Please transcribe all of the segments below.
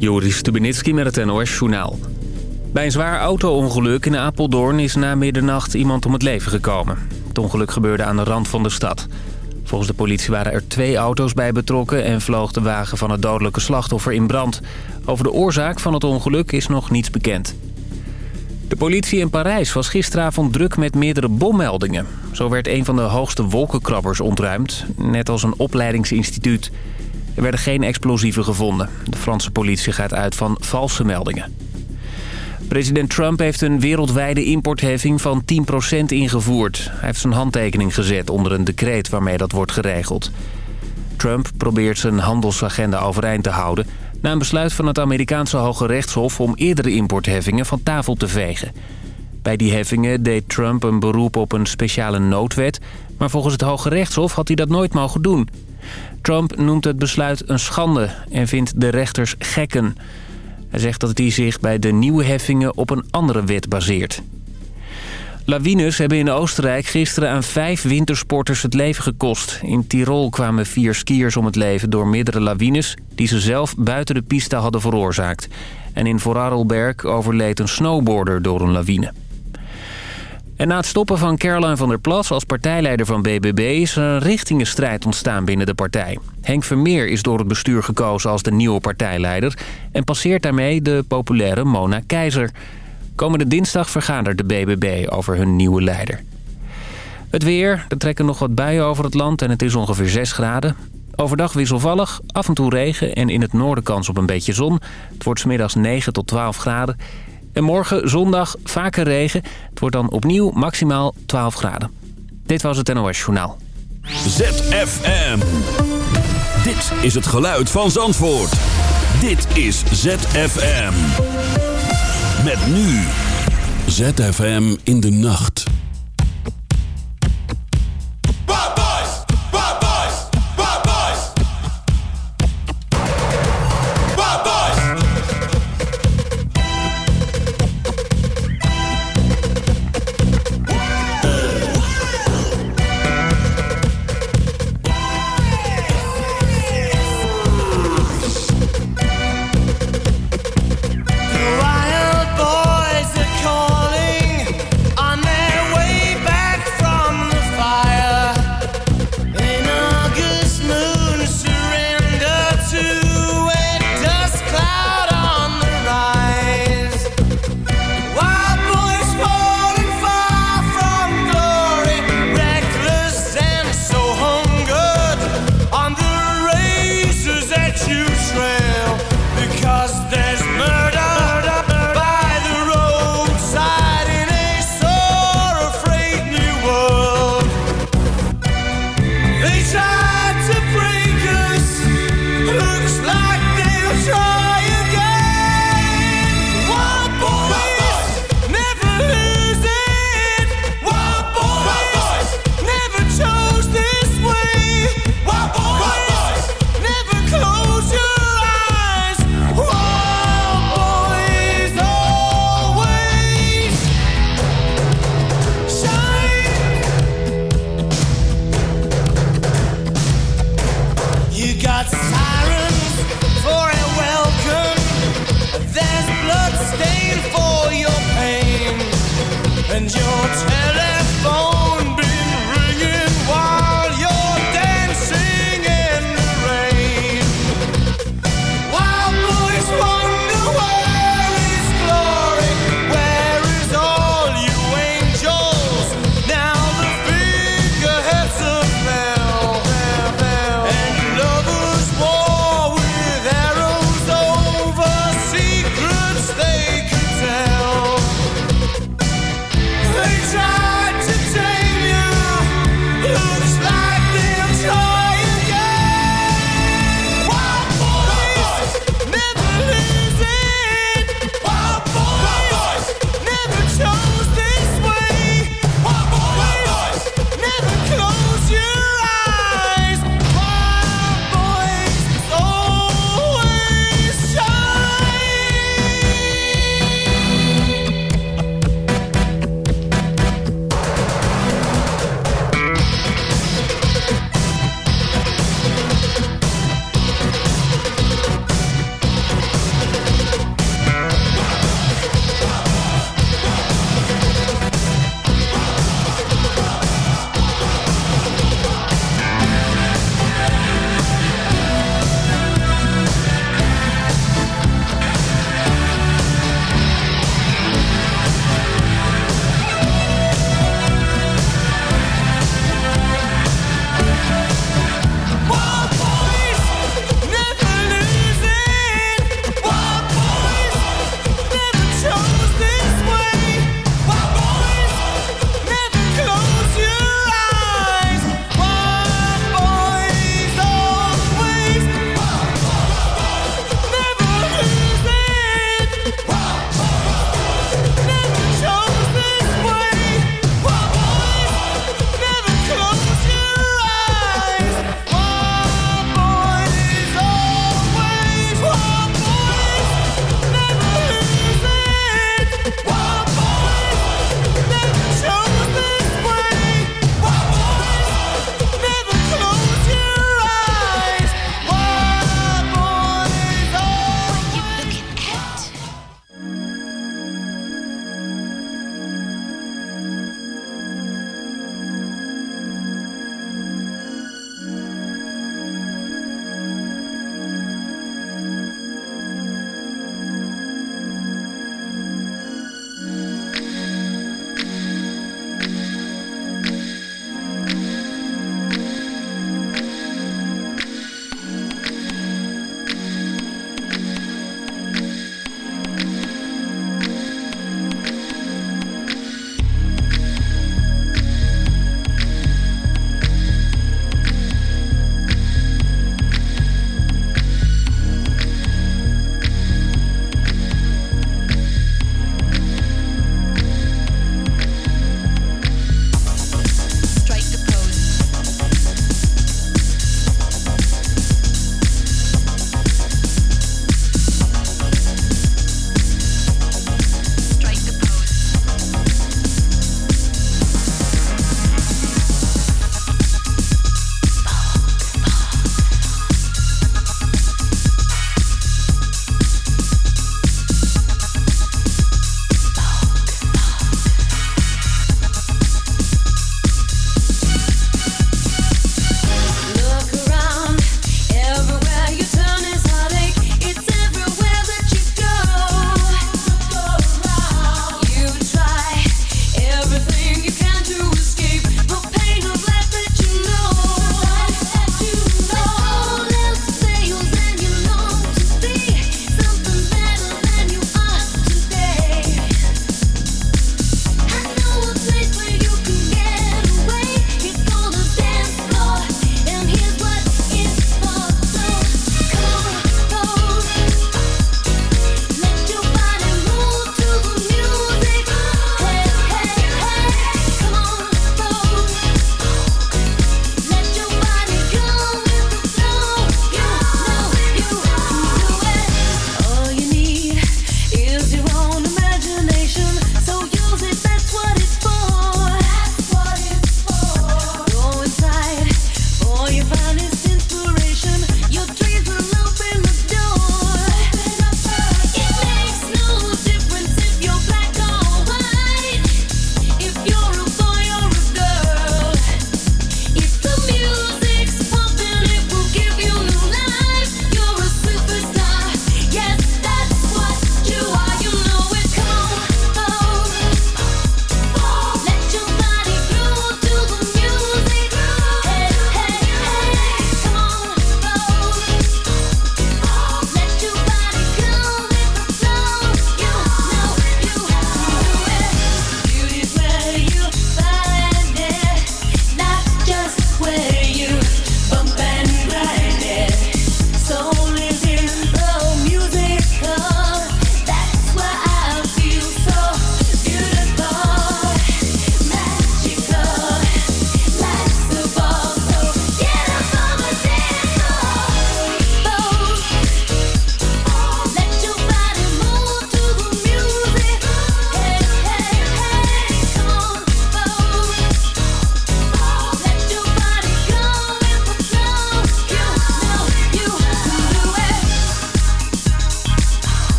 Joris Stubenitski met het NOS-journaal. Bij een zwaar auto-ongeluk in Apeldoorn is na middernacht iemand om het leven gekomen. Het ongeluk gebeurde aan de rand van de stad. Volgens de politie waren er twee auto's bij betrokken... en vloog de wagen van het dodelijke slachtoffer in brand. Over de oorzaak van het ongeluk is nog niets bekend. De politie in Parijs was gisteravond druk met meerdere bommeldingen. Zo werd een van de hoogste wolkenkrabbers ontruimd, net als een opleidingsinstituut... Er werden geen explosieven gevonden. De Franse politie gaat uit van valse meldingen. President Trump heeft een wereldwijde importheffing van 10% ingevoerd. Hij heeft zijn handtekening gezet onder een decreet waarmee dat wordt geregeld. Trump probeert zijn handelsagenda overeind te houden... na een besluit van het Amerikaanse Hoge Rechtshof om eerdere importheffingen van tafel te vegen. Bij die heffingen deed Trump een beroep op een speciale noodwet... maar volgens het Hoge Rechtshof had hij dat nooit mogen doen... Trump noemt het besluit een schande en vindt de rechters gekken. Hij zegt dat hij zich bij de nieuwe heffingen op een andere wet baseert. Lawines hebben in Oostenrijk gisteren aan vijf wintersporters het leven gekost. In Tirol kwamen vier skiers om het leven door meerdere lawines... die ze zelf buiten de piste hadden veroorzaakt. En in Vorarlberg overleed een snowboarder door een lawine. En na het stoppen van Caroline van der Plas als partijleider van BBB... is er een richtingenstrijd ontstaan binnen de partij. Henk Vermeer is door het bestuur gekozen als de nieuwe partijleider... en passeert daarmee de populaire Mona Keizer. Komende dinsdag vergadert de BBB over hun nieuwe leider. Het weer, er trekken nog wat buien over het land en het is ongeveer 6 graden. Overdag wisselvallig, af en toe regen en in het noorden kans op een beetje zon. Het wordt smiddags 9 tot 12 graden. En morgen zondag vaker regen. Het wordt dan opnieuw maximaal 12 graden. Dit was het NOS Journaal. ZFM. Dit is het geluid van Zandvoort. Dit is ZFM. Met nu. ZFM in de nacht.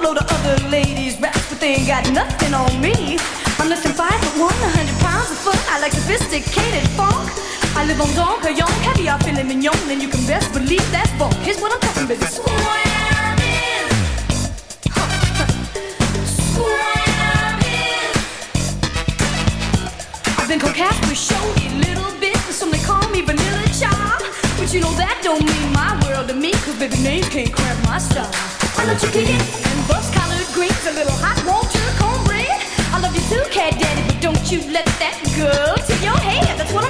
boatload of other ladies raps, but they ain't got nothing on me. I'm less than five foot one, a hundred pounds of fun. I like sophisticated funk. I live on Don heavy, I feel mignon, and you can best believe that funk. Here's what I'm talking about. Square huh. Square I've been called Casper a little bit, but some they call me Vanilla Child. But you know that don't mean my baby name can't cramp my style. I love chicken and bus collared greens, a little hot water, cornbread. I love you too, cat daddy, but don't you let that go to your head. That's what I'm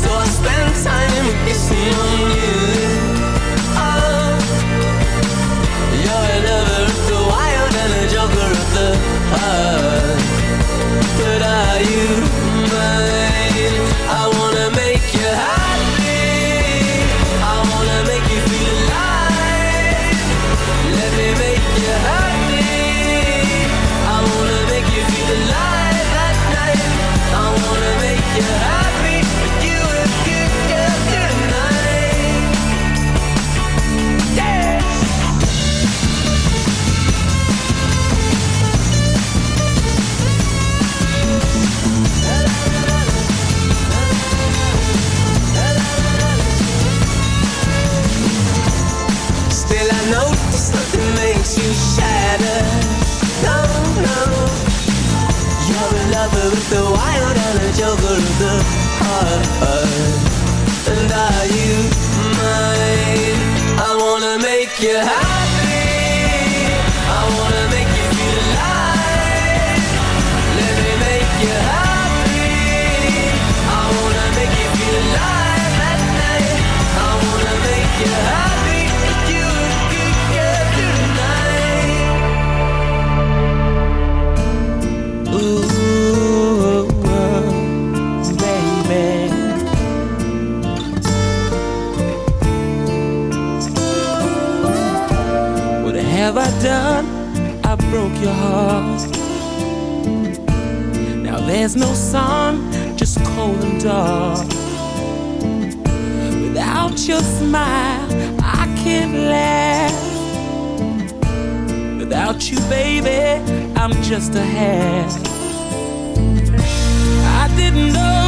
So I spend time kissing on you. Oh. You're a lover of the wild and a joker of the heart. But are you mine? with the wild and a joker of the heart And are you mine? I wanna make you happy I'm just a hat. I didn't know.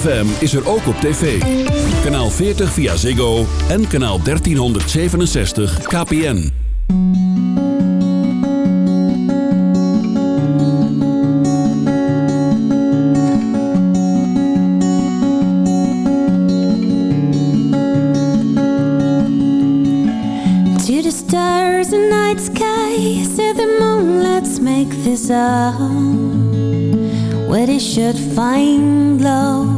FM is er ook op tv. Kanaal 40 via Ziggo en kanaal 1367 KPN. To the stars and night sky, say the moon, let's make this up. Where they should find love.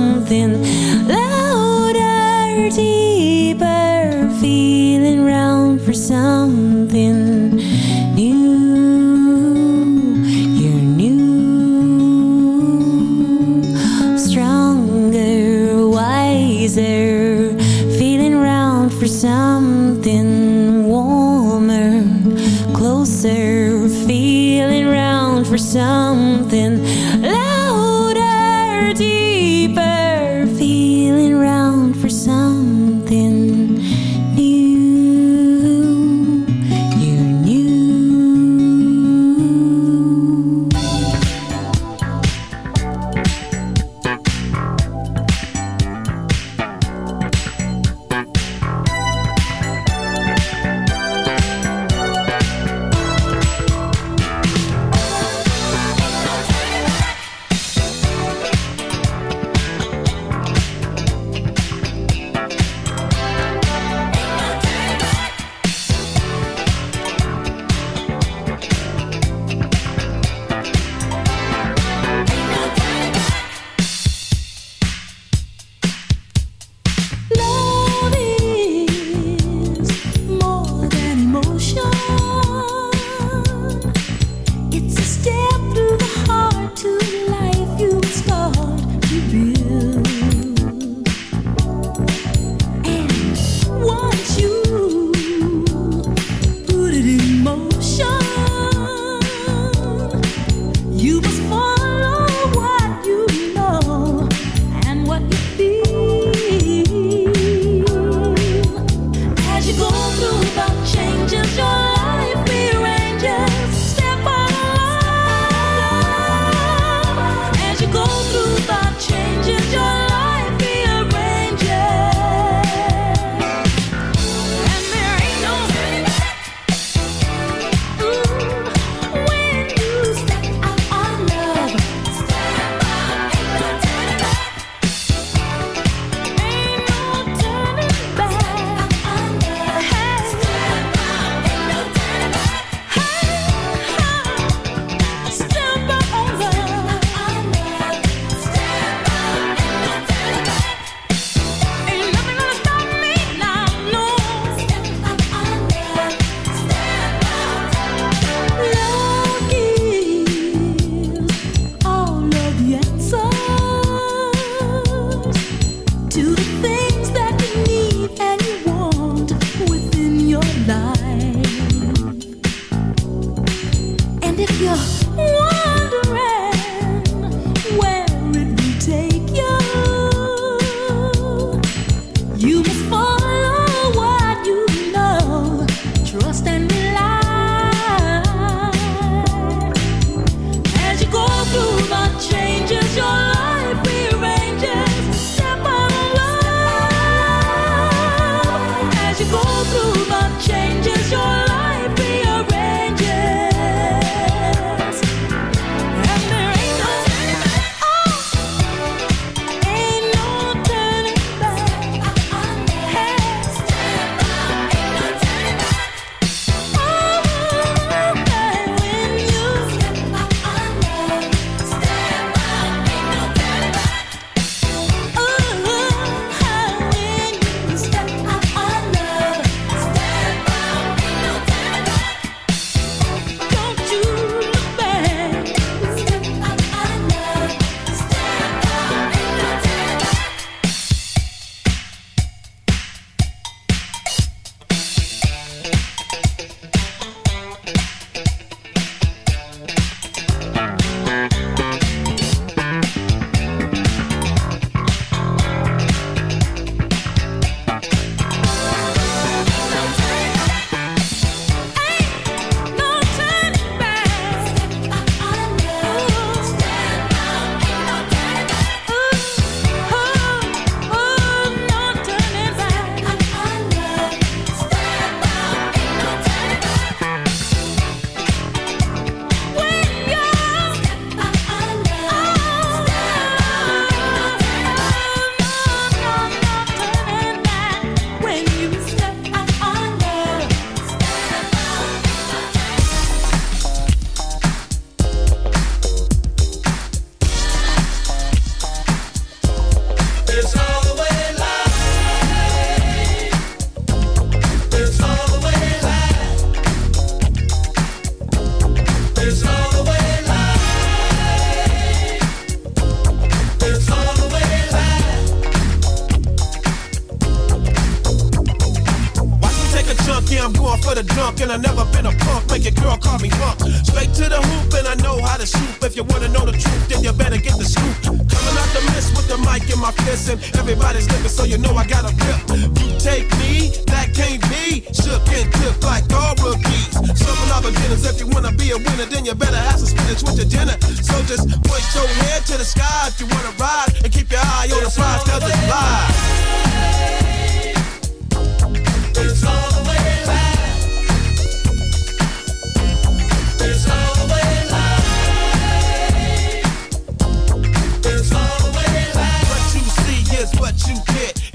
for something